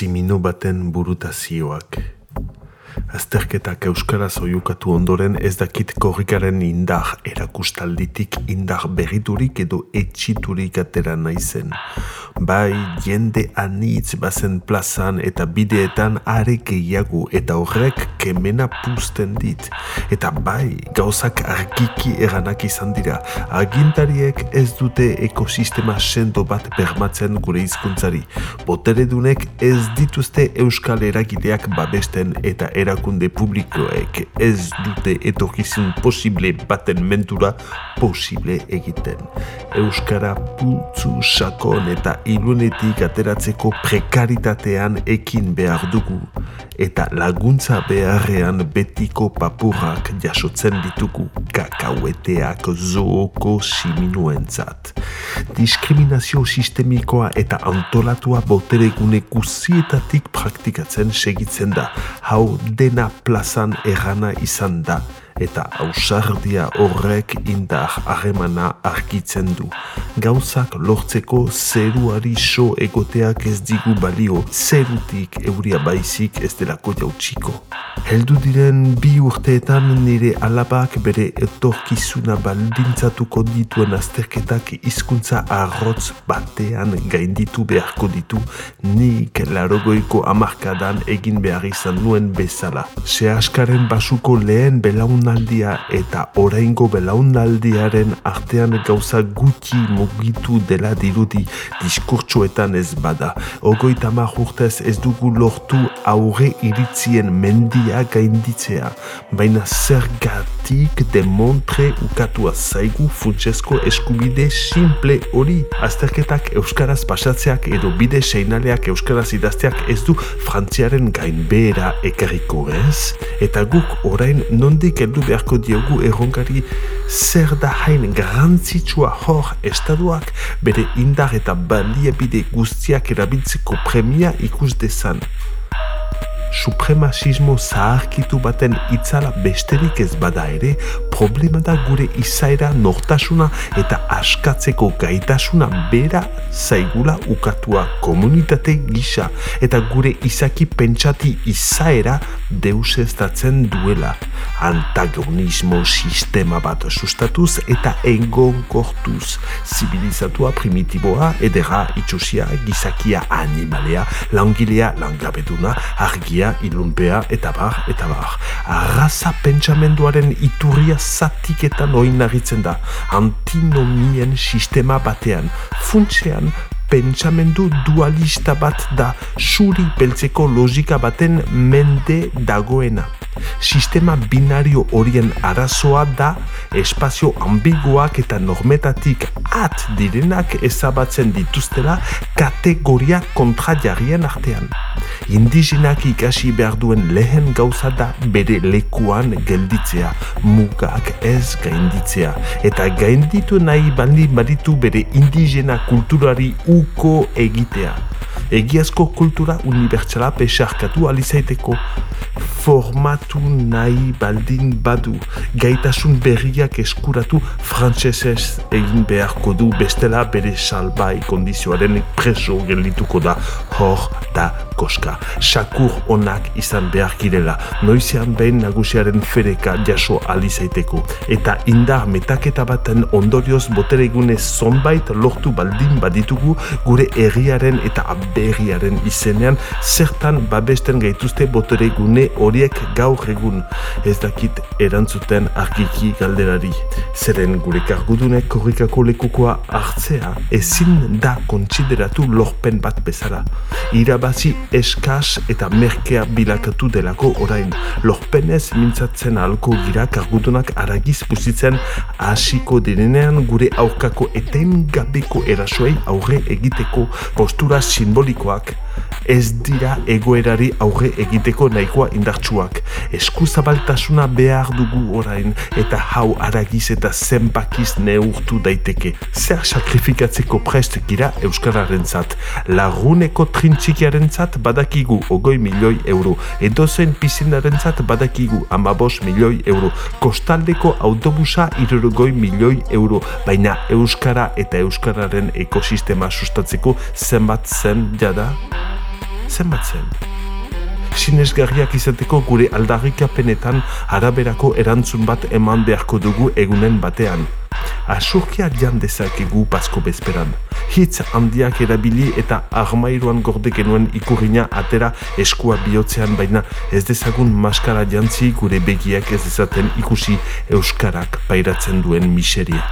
Zimino baten burutazioak. Azterketak Euskaraz oiukatu ondoren ez dakit korrikaren indar erakustalditik indar berriturik edo etxiturik atera naizen. Bai, jende anitz bazen plazan eta bideetan are gehiago eta horrek kemena puzten dit. Eta bai, gauzak argiki eranak izan dira. Agintariek ez dute ekosistema sendo bat bermatzen gure hizkuntzari. Boteredunek ez dituzte Euskal eragideak babesten eta erakunde publikoek ez dute etorkizun posible baten mentura posible egiten. Euskara putzu sakon eta ilunetik ateratzeko prekaritatean ekin behar dugu eta laguntza beharrean betiko papurrak jasotzen ditugu kakaueteak zooko siminuentzat. Diskriminazio sistemikoa eta antolatua boteregune guzietatik praktikatzen segitzen da. Hau dena plazan errana izan da eta ausardia horrek indar harremana argitzen du. Gauzak lortzeko zeruari so egoteak ez digu balio, zerutik euria baizik ez delako jautsiko. Heldu diren bi urteetan nire alabak bere etorkizuna baldintzatuko dituen azterketak hizkuntza arrotz batean gainditu beharko ditu nik larogoiko amarkadan egin behar izan nuen bezala. Se askaren basuko lehen belauna belaunaldia eta oraingo belaunaldiaren artean gauza gutxi mugitu dela dirudi diskurtsoetan ez bada. Ogoi tamar urtez ez dugu lortu aurre iritzien mendia gainditzea, baina zergatik demontre ukatua zaigu funtsesko eskubide simple hori. Azterketak euskaraz pasatzeak edo bide seinaleak euskaraz idazteak ez du frantziaren gainbehera ekarriko ez? Eta guk orain nondik eldu beharko diogu erronkari zer da hain garantzitsua hor estaduak bere indar eta baliabide guztiak erabiltzeko premia ikus dezan supremazismo zaharkitu baten itzala besterik ez bada ere, problema da gure izaera nortasuna eta askatzeko gaitasuna bera zaigula ukatua komunitate gisa eta gure izaki pentsati izaera deusestatzen duela. Antagonismo sistema bat sustatuz eta engon kortuz. Zibilizatua primitiboa, edera, itxusia, gizakia, animalea, langilea, langabeduna, argia, ilunpea, eta bar, eta bar. Arraza pentsamenduaren iturria zatiketan oinarritzen da, antinomien sistema batean, funtsean, pentsamendu dualista bat da, suri beltzeko logika baten mende dagoena sistema binario horien arazoa da espazio ambiguak eta normetatik at direnak ezabatzen dituztela kategoria kontrajarrien artean. Indigenak ikasi behar duen lehen gauza da bere lekuan gelditzea, mugak ez gainditzea, eta gainditu nahi bandi baditu bere indigena kulturari uko egitea. Egiazko kultura unibertsala pesarkatu alizaiteko, formatu nahi baldin badu. Gaitasun berriak eskuratu frantsesez egin beharko du bestela bere salbai kondizioaren preso geldituko da. Hor da koska. Sakur onak izan behar girela. Noizean behin nagusiaren fereka jaso alizaiteko eta indar metaketa baten ondorioz boteregune zonbait lortu baldin baditugu gure herriaren eta aberriaren izenean. Zertan babesten gaituzte boteregune horiek gaur egun ez dakit erantzuten argiki galderari. Zeren gure kargudunek korrikako lekukoa hartzea ezin da kontsideratu lorpen bat bezala. Irabazi eskas eta merkea bilakatu delako orain. Lorpenez mintzatzen alko gira kargudunak aragiz puzitzen hasiko direnean gure aurkako eten gabeko erasoei aurre egiteko postura simbolikoak ez dira egoerari aurre egiteko nahikoa indartsuak. Eskuzabaltasuna behar dugu orain eta hau aragiz eta zenbakiz neurtu daiteke. Zer sakrifikatzeko prest gira Euskararen zat. Laguneko trintxikiaren zat badakigu ogoi milioi euro. Edozen pizinaren zat badakigu amabos milioi euro. Kostaldeko autobusa irurgoi milioi euro. Baina Euskara eta Euskararen ekosistema sustatzeko zenbat zen jada? Zenbat zen? Sinesgarriak izateko gure aldarrikapenetan araberako erantzun bat eman beharko dugu egunen batean. Asurkia jan dezakegu pasko bezperan. Hitz handiak erabili eta armairuan gorde genuen ikurriña atera eskua bihotzean baina ez dezagun maskara jantzi gure begiak ez dezaten ikusi euskarak pairatzen duen miseria.